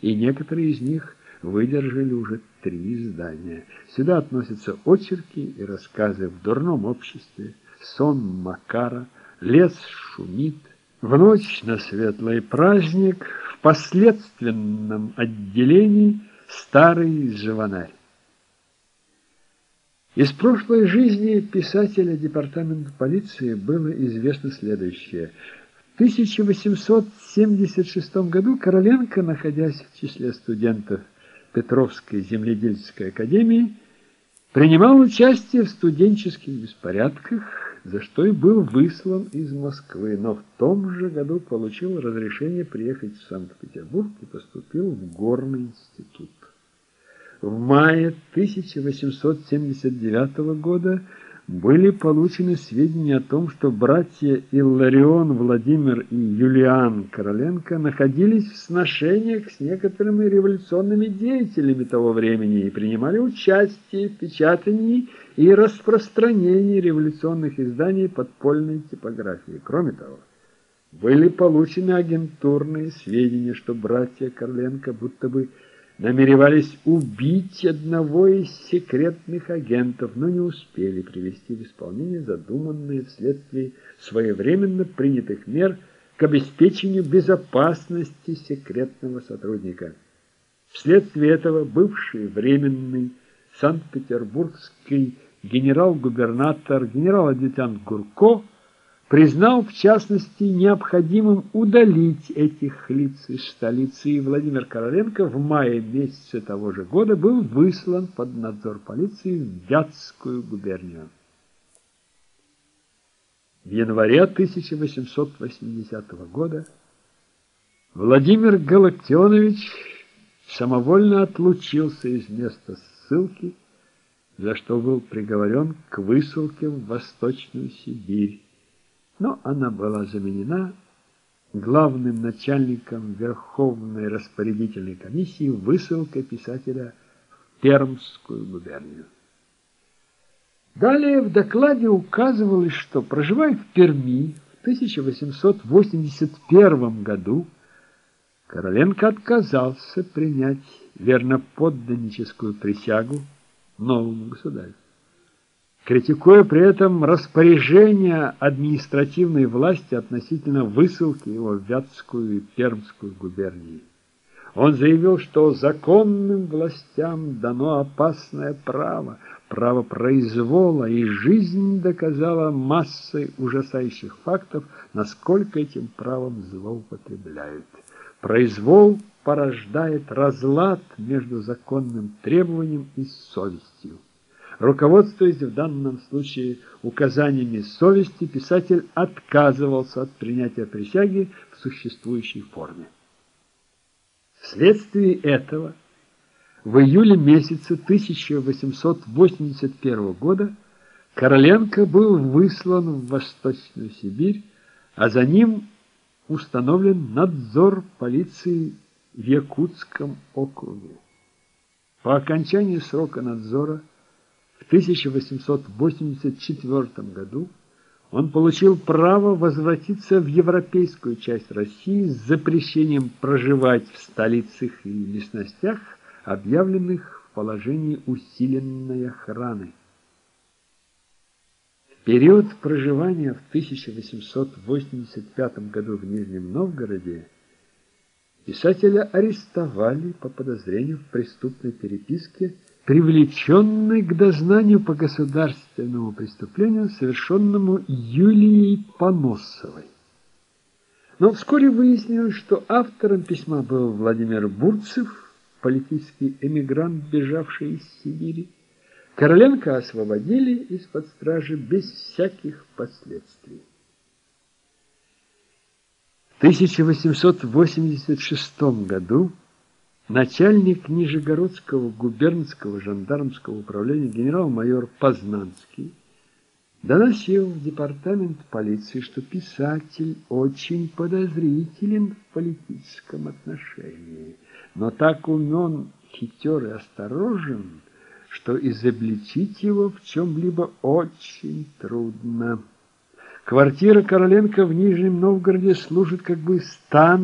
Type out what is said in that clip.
и некоторые из них выдержали уже три издания. Сюда относятся очерки и рассказы в дурном обществе, сон Макара, лес шумит, в ночь на светлый праздник, в последственном отделении старый живонарь. Из прошлой жизни писателя департамента полиции было известно следующее. В 1876 году Короленко, находясь в числе студентов Петровской земледельческой академии, принимал участие в студенческих беспорядках, за что и был выслан из Москвы, но в том же году получил разрешение приехать в Санкт-Петербург и поступил в Горный институт. В мае 1879 года были получены сведения о том, что братья Илларион, Владимир и Юлиан Короленко находились в сношениях с некоторыми революционными деятелями того времени и принимали участие в печатании и распространении революционных изданий подпольной типографии. Кроме того, были получены агентурные сведения, что братья Короленко будто бы намеревались убить одного из секретных агентов, но не успели привести в исполнение задуманные вследствие своевременно принятых мер к обеспечению безопасности секретного сотрудника. Вследствие этого бывший временный Санкт-Петербургский генерал-губернатор генерал-адъютант Гурко признал, в частности, необходимым удалить этих лиц из столицы, и Владимир Короленко в мае месяце того же года был выслан под надзор полиции в Вятскую губернию. В январе 1880 года Владимир Галактионович самовольно отлучился из места ссылки, за что был приговорен к высылке в Восточную Сибирь но она была заменена главным начальником Верховной распорядительной комиссии высылкой писателя в Пермскую губернию. Далее в докладе указывалось, что, проживая в Перми в 1881 году, Короленко отказался принять верноподданническую присягу новому государю критикуя при этом распоряжение административной власти относительно высылки его в Вятскую и Пермскую губернии. Он заявил, что законным властям дано опасное право, право произвола, и жизнь доказала массой ужасающих фактов, насколько этим правом злоупотребляют. Произвол порождает разлад между законным требованием и совестью. Руководствуясь в данном случае указаниями совести, писатель отказывался от принятия присяги в существующей форме. Вследствие этого в июле месяце 1881 года Короленко был выслан в Восточную Сибирь, а за ним установлен надзор полиции в Якутском округе. По окончании срока надзора в 1884 году он получил право возвратиться в европейскую часть России с запрещением проживать в столицах и местностях, объявленных в положении усиленной охраны. В период проживания в 1885 году в Нижнем Новгороде писателя арестовали по подозрению в преступной переписке привлеченный к дознанию по государственному преступлению, совершенному Юлией Поносовой. Но вскоре выяснилось, что автором письма был Владимир Бурцев, политический эмигрант, бежавший из Сибири. Короленко освободили из-под стражи без всяких последствий. В 1886 году начальник Нижегородского губернского жандармского управления генерал-майор Познанский доносил в департамент полиции, что писатель очень подозрителен в политическом отношении, но так умен, хитер и осторожен, что изобличить его в чем-либо очень трудно. Квартира Короленко в Нижнем Новгороде служит как бы стан